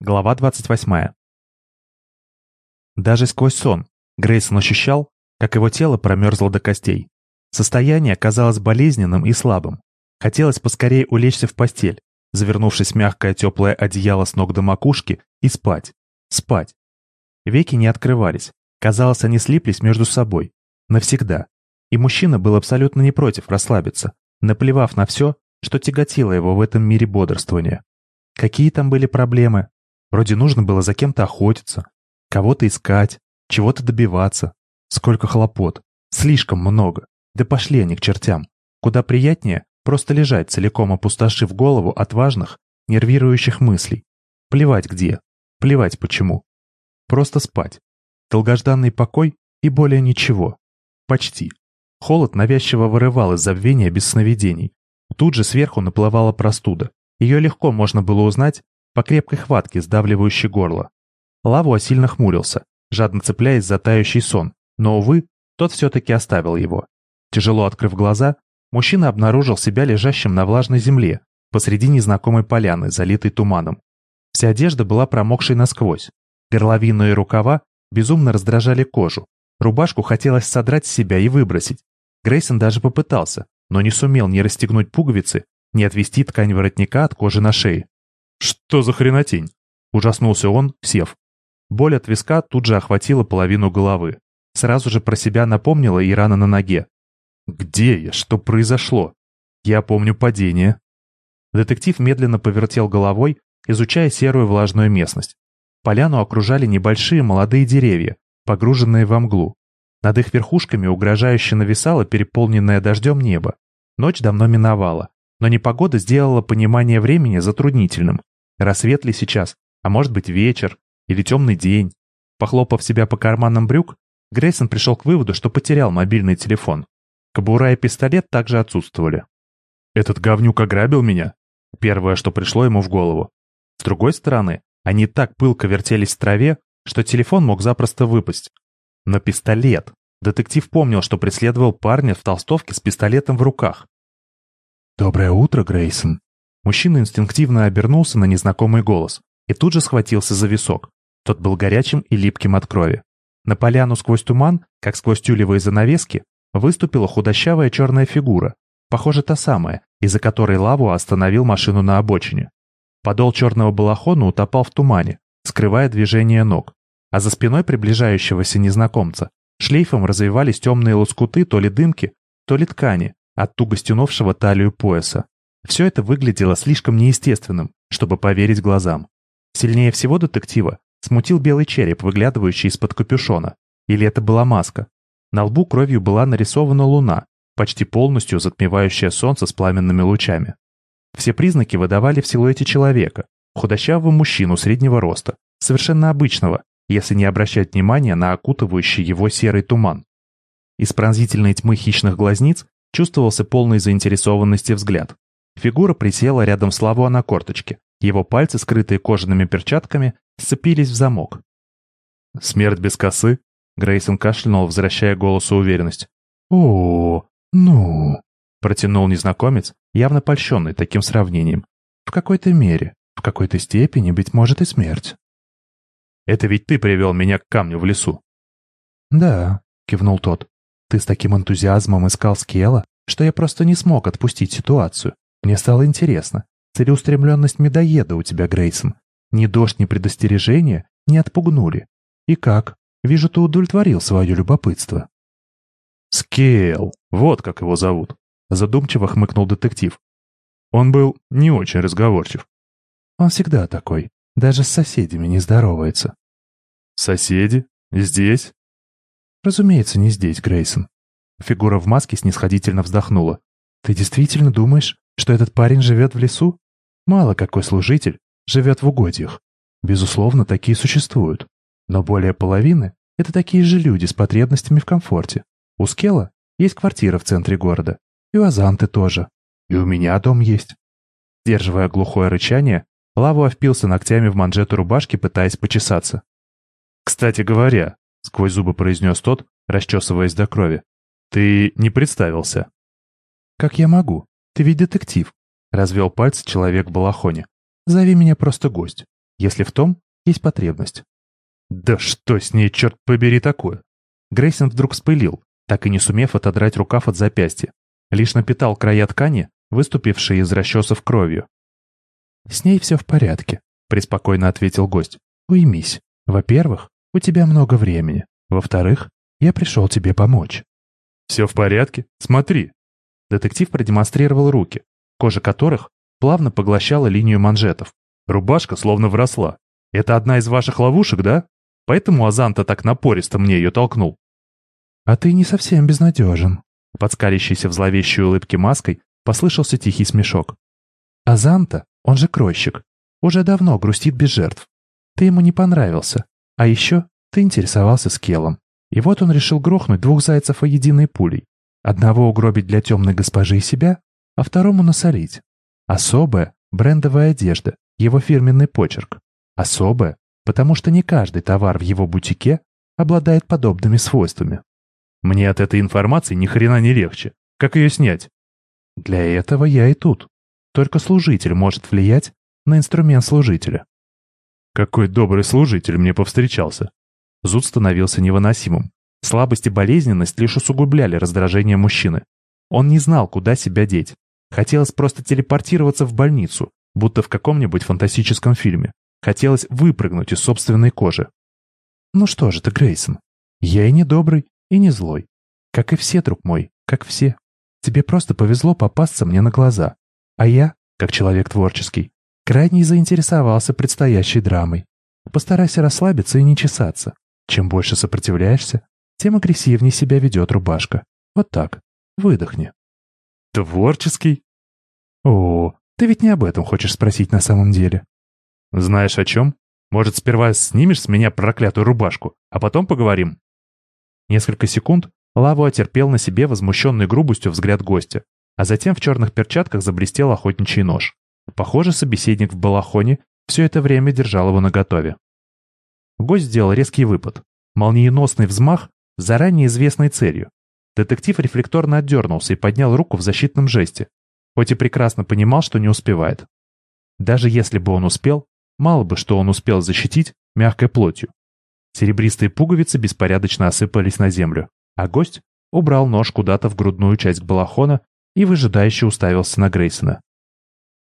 Глава 28. Даже сквозь сон Грейсон ощущал, как его тело промерзло до костей. Состояние казалось болезненным и слабым. Хотелось поскорее улечься в постель, завернувшись в мягкое теплое одеяло с ног до макушки, и спать. Спать. Веки не открывались. Казалось, они слиплись между собой. Навсегда. И мужчина был абсолютно не против расслабиться, наплевав на все, что тяготило его в этом мире бодрствования. Какие там были проблемы? Вроде нужно было за кем-то охотиться, кого-то искать, чего-то добиваться. Сколько хлопот. Слишком много. Да пошли они к чертям. Куда приятнее просто лежать, целиком опустошив голову от важных, нервирующих мыслей. Плевать где, плевать почему. Просто спать. Долгожданный покой и более ничего. Почти. Холод навязчиво вырывал из забвения без сновидений. Тут же сверху наплывала простуда. Ее легко можно было узнать по крепкой хватке, сдавливающей горло. Лавуа сильно хмурился, жадно цепляясь за тающий сон, но, увы, тот все-таки оставил его. Тяжело открыв глаза, мужчина обнаружил себя лежащим на влажной земле, посреди незнакомой поляны, залитой туманом. Вся одежда была промокшей насквозь. Горловину и рукава безумно раздражали кожу. Рубашку хотелось содрать с себя и выбросить. Грейсон даже попытался, но не сумел ни расстегнуть пуговицы, ни отвести ткань воротника от кожи на шее. «Что за хренотень?» – ужаснулся он, сев. Боль от виска тут же охватила половину головы. Сразу же про себя напомнила и рана на ноге. «Где я? Что произошло? Я помню падение». Детектив медленно повертел головой, изучая серую влажную местность. Поляну окружали небольшие молодые деревья, погруженные во мглу. Над их верхушками угрожающе нависало переполненное дождем небо. Ночь давно миновала, но непогода сделала понимание времени затруднительным. Рассвет ли сейчас, а может быть вечер или темный день. Похлопав себя по карманам брюк, Грейсон пришел к выводу, что потерял мобильный телефон. Кобура и пистолет также отсутствовали. «Этот говнюк ограбил меня?» Первое, что пришло ему в голову. С другой стороны, они так пылко вертелись в траве, что телефон мог запросто выпасть. Но пистолет. Детектив помнил, что преследовал парня в толстовке с пистолетом в руках. «Доброе утро, Грейсон». Мужчина инстинктивно обернулся на незнакомый голос и тут же схватился за висок. Тот был горячим и липким от крови. На поляну сквозь туман, как сквозь тюлевые занавески, выступила худощавая черная фигура, похоже, та самая, из-за которой Лаву остановил машину на обочине. Подол черного балахона утопал в тумане, скрывая движение ног, а за спиной приближающегося незнакомца шлейфом развивались темные лоскуты то ли дымки, то ли ткани от туго стянувшего талию пояса. Все это выглядело слишком неестественным, чтобы поверить глазам. Сильнее всего детектива смутил белый череп, выглядывающий из-под капюшона. Или это была маска? На лбу кровью была нарисована луна, почти полностью затмевающая солнце с пламенными лучами. Все признаки выдавали в силуэте человека, худощавого мужчину среднего роста, совершенно обычного, если не обращать внимания на окутывающий его серый туман. Из пронзительной тьмы хищных глазниц чувствовался полный заинтересованности взгляд. Фигура присела рядом с Лавуа на корточке. Его пальцы, скрытые кожаными перчатками, сцепились в замок. «Смерть без косы?» Грейсон кашлянул, возвращая голосу уверенность. «О, ну...» — протянул незнакомец, явно польщенный таким сравнением. «В какой-то мере, в какой-то степени, быть может, и смерть». «Это ведь ты привел меня к камню в лесу». «Да», — кивнул тот. «Ты с таким энтузиазмом искал Скела, что я просто не смог отпустить ситуацию. Мне стало интересно. Целеустремленность медоеда у тебя, Грейсон. Ни дождь, ни предостережение не отпугнули. И как? Вижу, ты удовлетворил свое любопытство. Скейл, вот как его зовут. Задумчиво хмыкнул детектив. Он был не очень разговорчив. Он всегда такой. Даже с соседями не здоровается. Соседи? Здесь? Разумеется, не здесь, Грейсон. Фигура в маске снисходительно вздохнула. Ты действительно думаешь, что этот парень живет в лесу? Мало какой служитель живет в угодьях. Безусловно, такие существуют. Но более половины — это такие же люди с потребностями в комфорте. У Скела есть квартира в центре города. И у Азанты тоже. И у меня дом есть. Сдерживая глухое рычание, Лаву впился ногтями в манжету рубашки, пытаясь почесаться. «Кстати говоря», — сквозь зубы произнес тот, расчесываясь до крови, — «ты не представился». «Как я могу? Ты ведь детектив», — развел пальцы человек в балахоне. «Зови меня просто гость. если в том есть потребность. Да что с ней, черт побери, такое? Грейсон вдруг вспылил, так и не сумев отодрать рукав от запястья. Лишь напитал края ткани, выступившие из расчесов кровью. «С ней все в порядке», — преспокойно ответил гость. «Уймись. Во-первых, у тебя много времени. Во-вторых, я пришел тебе помочь». «Все в порядке? Смотри». Детектив продемонстрировал руки, кожа которых плавно поглощала линию манжетов. Рубашка словно вросла. Это одна из ваших ловушек, да? Поэтому Азанта так напористо мне ее толкнул. «А ты не совсем безнадежен», — подскалящейся в зловещей улыбке маской послышался тихий смешок. «Азанта, он же кройщик, уже давно грустит без жертв. Ты ему не понравился, а еще ты интересовался скелом. И вот он решил грохнуть двух зайцев о единой пулей. Одного угробить для темной госпожи и себя, а второму насолить. Особая брендовая одежда, его фирменный почерк. Особая, потому что не каждый товар в его бутике обладает подобными свойствами. Мне от этой информации ни хрена не легче. Как ее снять? Для этого я и тут. Только служитель может влиять на инструмент служителя. Какой добрый служитель мне повстречался. Зуд становился невыносимым. Слабость и болезненность лишь усугубляли раздражение мужчины. Он не знал, куда себя деть. Хотелось просто телепортироваться в больницу, будто в каком-нибудь фантастическом фильме. Хотелось выпрыгнуть из собственной кожи. «Ну что же ты, Грейсон, я и не добрый, и не злой. Как и все, друг мой, как все. Тебе просто повезло попасться мне на глаза. А я, как человек творческий, крайне заинтересовался предстоящей драмой. Постарайся расслабиться и не чесаться. Чем больше сопротивляешься, тем агрессивнее себя ведет рубашка. Вот так. Выдохни. Творческий? О, ты ведь не об этом хочешь спросить на самом деле. Знаешь о чем? Может, сперва снимешь с меня проклятую рубашку, а потом поговорим? Несколько секунд Лаву терпел на себе возмущенный грубостью взгляд гостя, а затем в черных перчатках заблестел охотничий нож. Похоже, собеседник в балахоне все это время держал его наготове. Гость сделал резкий выпад. Молниеносный взмах заранее известной целью. Детектив рефлекторно отдернулся и поднял руку в защитном жесте, хоть и прекрасно понимал, что не успевает. Даже если бы он успел, мало бы, что он успел защитить мягкой плотью. Серебристые пуговицы беспорядочно осыпались на землю, а гость убрал нож куда-то в грудную часть балахона и выжидающе уставился на Грейсона.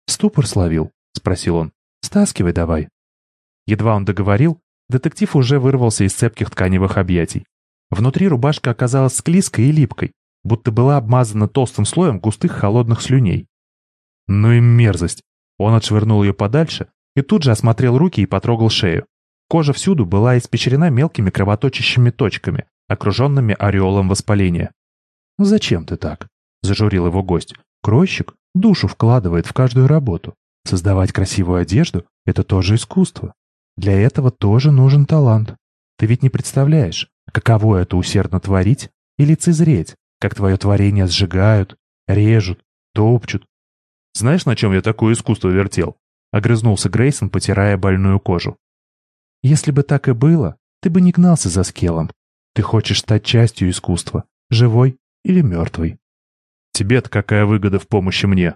«Ступор словил?» — спросил он. «Стаскивай давай». Едва он договорил, детектив уже вырвался из цепких тканевых объятий. Внутри рубашка оказалась склизкой и липкой, будто была обмазана толстым слоем густых холодных слюней. Ну и мерзость. Он отшвырнул ее подальше и тут же осмотрел руки и потрогал шею. Кожа всюду была испечрена мелкими кровоточащими точками, окруженными ореолом воспаления. «Зачем ты так?» — зажурил его гость. «Кройщик душу вкладывает в каждую работу. Создавать красивую одежду — это тоже искусство. Для этого тоже нужен талант. Ты ведь не представляешь, каково это усердно творить и лицезреть, как твое творение сжигают, режут, топчут. Знаешь, на чем я такое искусство вертел? Огрызнулся Грейсон, потирая больную кожу. Если бы так и было, ты бы не гнался за скелом. Ты хочешь стать частью искусства, живой или мертвой. Тебе-то какая выгода в помощи мне?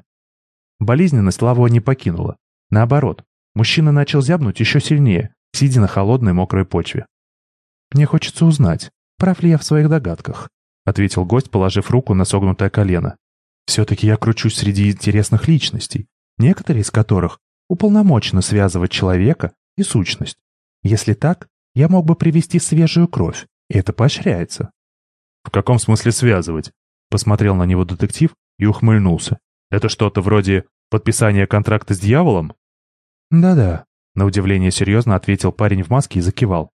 Болезненность Лавова не покинула. Наоборот, мужчина начал зябнуть еще сильнее, сидя на холодной мокрой почве. «Мне хочется узнать, прав ли я в своих догадках», ответил гость, положив руку на согнутое колено. «Все-таки я кручусь среди интересных личностей, некоторые из которых уполномочены связывать человека и сущность. Если так, я мог бы привести свежую кровь, и это поощряется. В каком смысле связывать? Посмотрел на него детектив и ухмыльнулся. Это что-то вроде подписания контракта с дьяволом? Да-да, на удивление серьезно ответил парень в маске и закивал.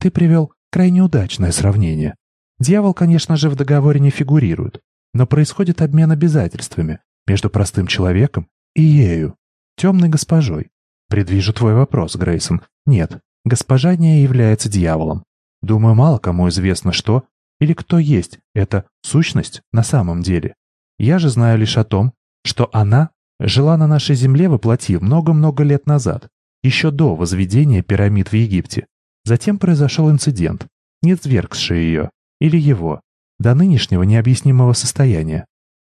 Ты привел крайне удачное сравнение. Дьявол, конечно же, в договоре не фигурирует, но происходит обмен обязательствами между простым человеком и ею, темной госпожой. Предвижу твой вопрос, Грейсон. Нет, Госпожа не является дьяволом. Думаю, мало кому известно, что или кто есть эта сущность на самом деле. Я же знаю лишь о том, что она жила на нашей земле воплоти много-много лет назад, еще до возведения пирамид в Египте. Затем произошел инцидент, не низвергший ее, или его, до нынешнего необъяснимого состояния.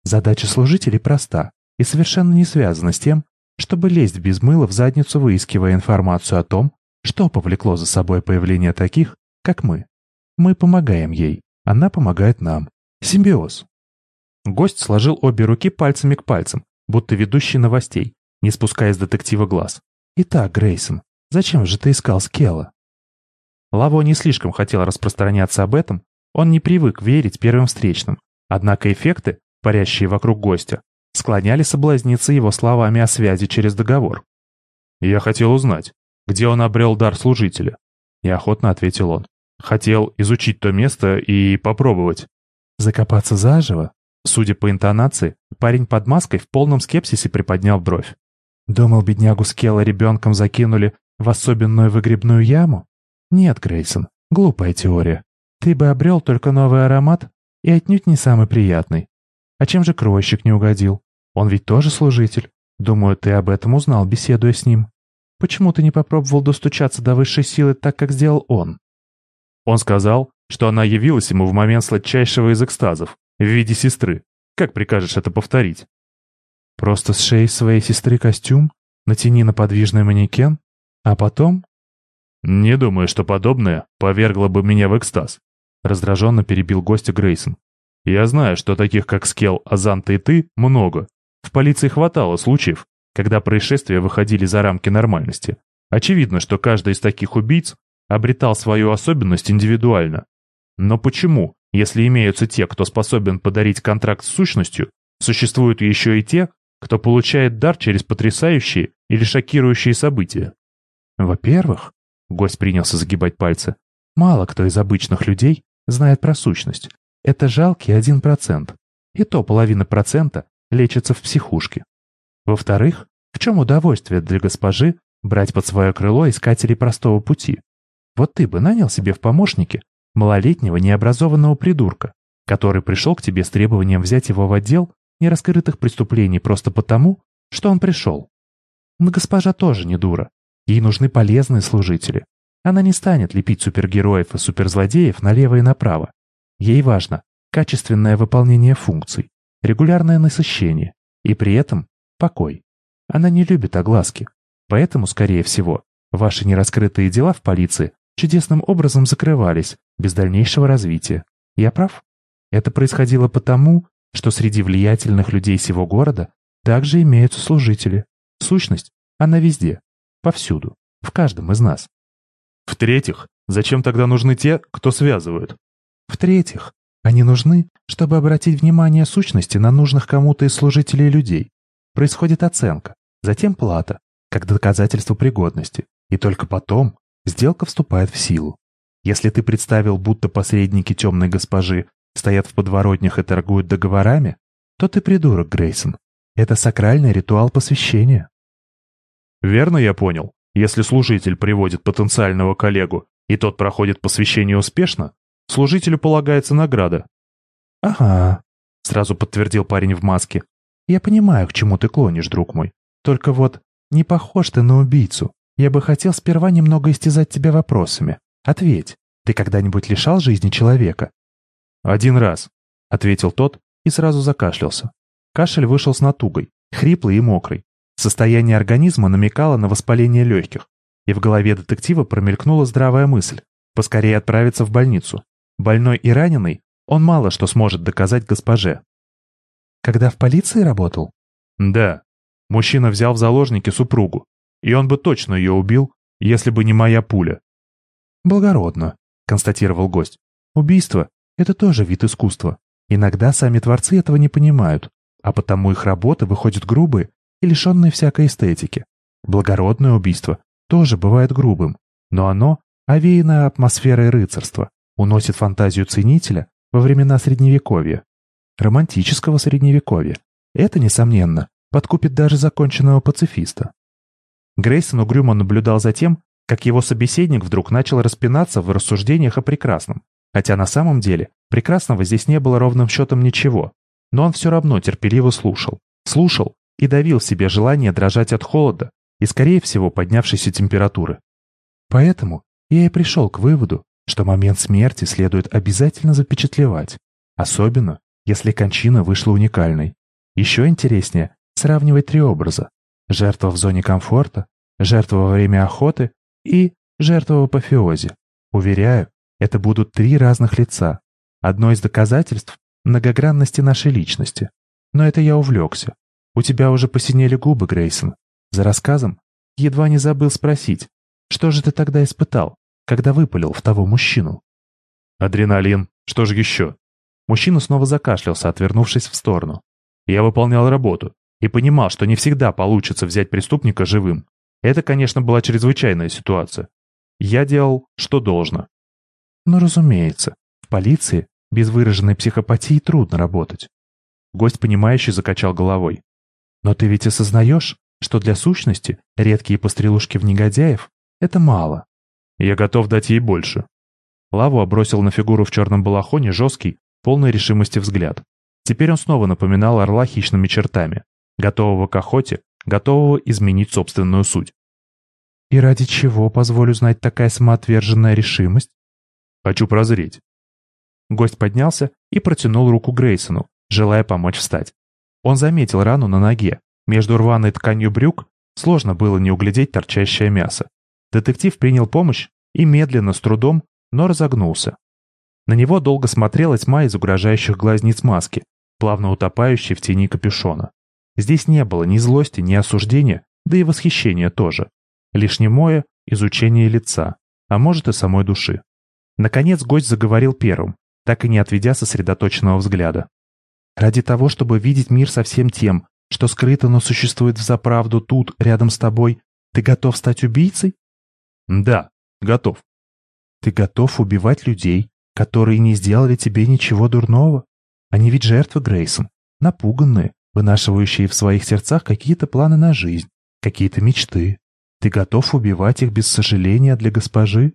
Задача служителей проста и совершенно не связана с тем, чтобы лезть без мыла в задницу, выискивая информацию о том, что повлекло за собой появление таких, как мы. Мы помогаем ей, она помогает нам. Симбиоз. Гость сложил обе руки пальцами к пальцам, будто ведущий новостей, не спуская с детектива глаз. «Итак, Грейсон, зачем же ты искал Скелла?» Лаво не слишком хотел распространяться об этом, он не привык верить первым встречным, однако эффекты, парящие вокруг гостя, склоняли соблазниться его словами о связи через договор. «Я хотел узнать, где он обрел дар служителя?» Неохотно ответил он. «Хотел изучить то место и попробовать». «Закопаться заживо?» Судя по интонации, парень под маской в полном скепсисе приподнял бровь. Думал, беднягу Скелла ребенком закинули в особенную выгребную яму? Нет, Грейсон, глупая теория. Ты бы обрел только новый аромат и отнюдь не самый приятный. А чем же кройщик не угодил? Он ведь тоже служитель. Думаю, ты об этом узнал, беседуя с ним. Почему ты не попробовал достучаться до высшей силы так, как сделал он? Он сказал, что она явилась ему в момент сладчайшего из экстазов, в виде сестры. Как прикажешь это повторить? Просто с шеи своей сестры костюм, натяни на подвижный манекен, а потом... Не думаю, что подобное повергло бы меня в экстаз. Раздраженно перебил гостя Грейсон. Я знаю, что таких, как Скел, Азанта и ты, много. В полиции хватало случаев, когда происшествия выходили за рамки нормальности. Очевидно, что каждый из таких убийц обретал свою особенность индивидуально. Но почему, если имеются те, кто способен подарить контракт с сущностью, существуют еще и те, кто получает дар через потрясающие или шокирующие события? Во-первых, гость принялся загибать пальцы, мало кто из обычных людей знает про сущность. Это жалкий один процент. И то половина процента лечится в психушке. Во-вторых, в чем удовольствие для госпожи брать под свое крыло искателей простого пути? Вот ты бы нанял себе в помощники малолетнего необразованного придурка, который пришел к тебе с требованием взять его в отдел нераскрытых преступлений просто потому, что он пришел. Но госпожа тоже не дура. Ей нужны полезные служители. Она не станет лепить супергероев и суперзлодеев налево и направо. Ей важно качественное выполнение функций, регулярное насыщение и при этом покой. Она не любит огласки. Поэтому, скорее всего, ваши нераскрытые дела в полиции чудесным образом закрывались без дальнейшего развития. Я прав? Это происходило потому, что среди влиятельных людей сего города также имеются служители. Сущность, она везде, повсюду, в каждом из нас. В-третьих, зачем тогда нужны те, кто связывают? В-третьих, они нужны, чтобы обратить внимание сущности на нужных кому-то из служителей людей. Происходит оценка, затем плата, как доказательство пригодности, и только потом сделка вступает в силу. Если ты представил, будто посредники темной госпожи стоят в подворотнях и торгуют договорами, то ты придурок, Грейсон. Это сакральный ритуал посвящения. Верно я понял? Если служитель приводит потенциального коллегу, и тот проходит посвящение успешно, служителю полагается награда. Ага, сразу подтвердил парень в маске. Я понимаю, к чему ты клонишь, друг мой. Только вот не похож ты на убийцу. Я бы хотел сперва немного истязать тебя вопросами. Ответь, ты когда-нибудь лишал жизни человека? «Один раз», — ответил тот и сразу закашлялся. Кашель вышел с натугой, хриплый и мокрый. Состояние организма намекало на воспаление легких, и в голове детектива промелькнула здравая мысль — поскорее отправиться в больницу. Больной и раненый, он мало что сможет доказать госпоже. «Когда в полиции работал?» «Да. Мужчина взял в заложники супругу, и он бы точно ее убил, если бы не моя пуля». «Благородно», — констатировал гость. «Убийство это тоже вид искусства. Иногда сами творцы этого не понимают, а потому их работы выходят грубые и лишенные всякой эстетики. Благородное убийство тоже бывает грубым, но оно овеяно атмосферой рыцарства, уносит фантазию ценителя во времена Средневековья. Романтического Средневековья. Это, несомненно, подкупит даже законченного пацифиста. Грейсон угрюмо наблюдал за тем, как его собеседник вдруг начал распинаться в рассуждениях о прекрасном, Хотя на самом деле прекрасного здесь не было ровным счетом ничего. Но он все равно терпеливо слушал. Слушал и давил себе желание дрожать от холода и, скорее всего, поднявшейся температуры. Поэтому я и пришел к выводу, что момент смерти следует обязательно запечатлевать, особенно если кончина вышла уникальной. Еще интереснее сравнивать три образа. Жертва в зоне комфорта, жертва во время охоты и жертва в апофеозе. Уверяю, это будут три разных лица. Одно из доказательств многогранности нашей личности. Но это я увлекся. У тебя уже посинели губы, Грейсон. За рассказом едва не забыл спросить, что же ты тогда испытал, когда выпалил в того мужчину? Адреналин. Что же еще? Мужчина снова закашлялся, отвернувшись в сторону. Я выполнял работу и понимал, что не всегда получится взять преступника живым. Это, конечно, была чрезвычайная ситуация. Я делал, что должно. Ну, разумеется, в полиции без выраженной психопатии трудно работать. Гость, понимающий, закачал головой. Но ты ведь осознаешь, что для сущности редкие пострелушки в негодяев — это мало. Я готов дать ей больше. Лаву обросил на фигуру в черном балахоне жесткий, полной решимости взгляд. Теперь он снова напоминал орла хищными чертами, готового к охоте, готового изменить собственную суть. «И ради чего, позволю знать, такая самоотверженная решимость?» «Хочу прозреть». Гость поднялся и протянул руку Грейсону, желая помочь встать. Он заметил рану на ноге. Между рваной тканью брюк сложно было не углядеть торчащее мясо. Детектив принял помощь и медленно, с трудом, но разогнулся. На него долго смотрела тьма из угрожающих глазниц маски, плавно утопающей в тени капюшона. Здесь не было ни злости, ни осуждения, да и восхищения тоже. Лишь немое изучение лица, а может и самой души. Наконец гость заговорил первым, так и не отведя сосредоточенного взгляда. «Ради того, чтобы видеть мир со всем тем, что скрыто, но существует взаправду тут, рядом с тобой, ты готов стать убийцей?» «Да, готов». «Ты готов убивать людей, которые не сделали тебе ничего дурного? Они ведь жертвы, Грейсон, напуганные, вынашивающие в своих сердцах какие-то планы на жизнь, какие-то мечты. Ты готов убивать их без сожаления для госпожи?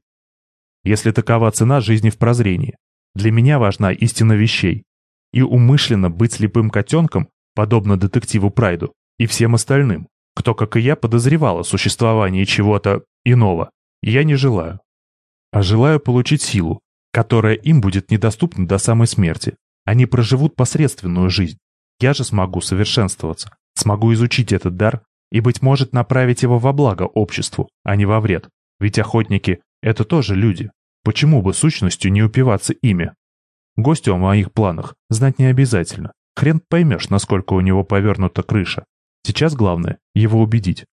Если такова цена жизни в прозрении. Для меня важна истина вещей. И умышленно быть слепым котенком, подобно детективу Прайду, и всем остальным, кто, как и я, подозревал о существовании чего-то иного, я не желаю. А желаю получить силу, которая им будет недоступна до самой смерти. Они проживут посредственную жизнь, я же смогу совершенствоваться, смогу изучить этот дар и, быть может, направить его во благо обществу, а не во вред. Ведь охотники — это тоже люди. Почему бы сущностью не упиваться ими? Гостю о моих планах знать не обязательно. Хрен поймешь, насколько у него повернута крыша. Сейчас главное — его убедить.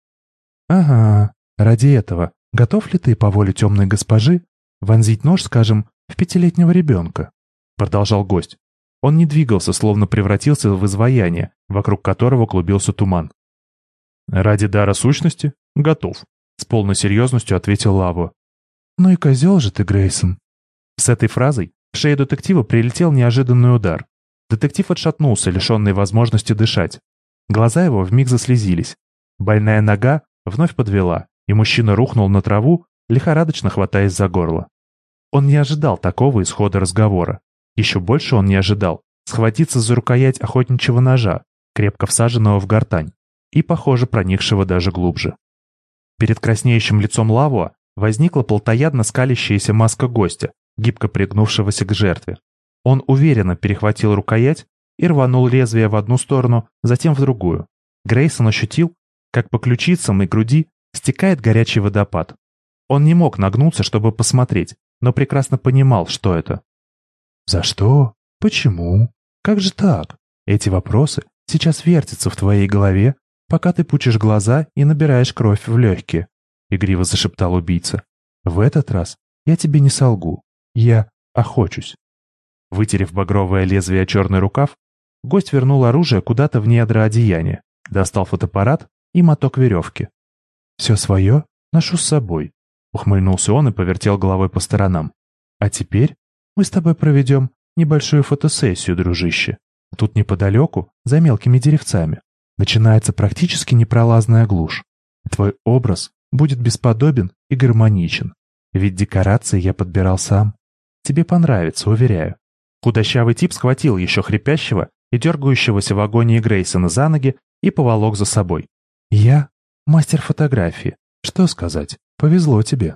«Ага, ради этого готов ли ты по воле темной госпожи вонзить нож, скажем, в пятилетнего ребенка?» Продолжал гость. Он не двигался, словно превратился в изваяние, вокруг которого клубился туман. «Ради дара сущности? Готов», — с полной серьезностью ответил Лаву. «Ну и козел же ты, Грейсон». С этой фразой в шею детектива прилетел неожиданный удар. Детектив отшатнулся, лишенный возможности дышать. Глаза его вмиг заслезились. Больная нога вновь подвела, и мужчина рухнул на траву, лихорадочно хватаясь за горло. Он не ожидал такого исхода разговора. Еще больше он не ожидал схватиться за рукоять охотничьего ножа, крепко всаженного в гортань, и, похоже, проникшего даже глубже. Перед краснеющим лицом Лавуа возникла полтоядно скалящаяся маска гостя, гибко пригнувшегося к жертве. Он уверенно перехватил рукоять и рванул лезвие в одну сторону, затем в другую. Грейсон ощутил, как по ключицам и груди стекает горячий водопад. Он не мог нагнуться, чтобы посмотреть, но прекрасно понимал, что это. За что? Почему? Как же так? Эти вопросы сейчас вертятся в твоей голове, пока ты пучишь глаза и набираешь кровь в легкие, — игриво зашептал убийца. В этот раз я тебе не солгу. Я охочусь. Вытерев багровое лезвие черный рукав, гость вернул оружие куда-то в недра одеяния, достал фотоаппарат и моток веревки. «Все свое ношу с собой», — ухмыльнулся он и повертел головой по сторонам. «А теперь мы с тобой проведем небольшую фотосессию, дружище. Тут неподалеку, за мелкими деревцами, начинается практически непролазная глушь. Твой образ будет бесподобен и гармоничен. Ведь декорации я подбирал сам. Тебе понравится, уверяю. Худощавый тип схватил еще хрипящего и дергающегося в агонии Грейсона за ноги и поволок за собой. Я мастер фотографии. Что сказать, повезло тебе.